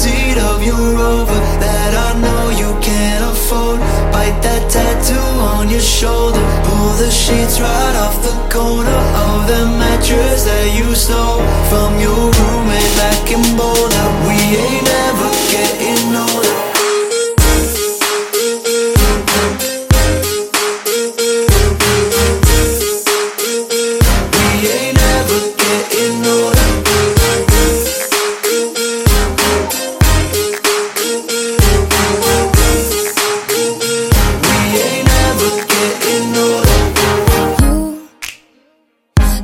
backseat of your Rover that I know you can't afford. Bite that tattoo on your shoulder. Pull the sheets right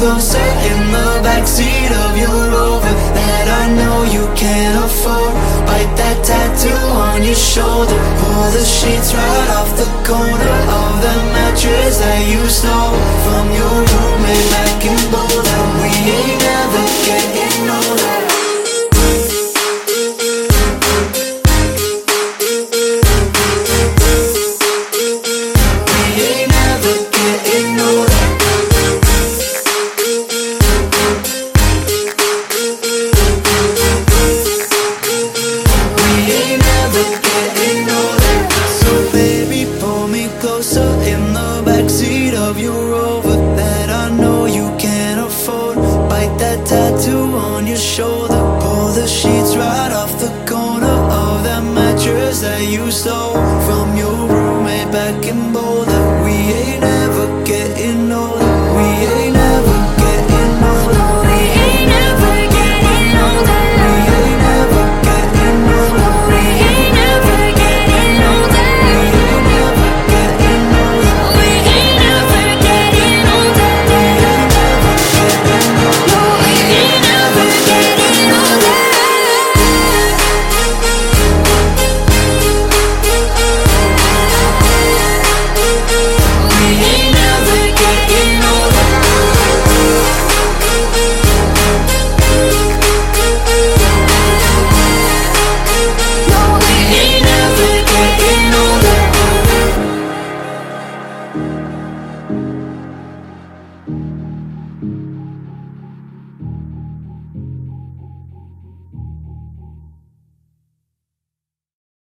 Closer in the backseat of your Rover that I know you can't afford. Bite that tattoo on your shoulder. Pull the sheets right off the corner of the mattress that you stole mattress that you stole from your roommate back in Boulder. We ain't ever getting older.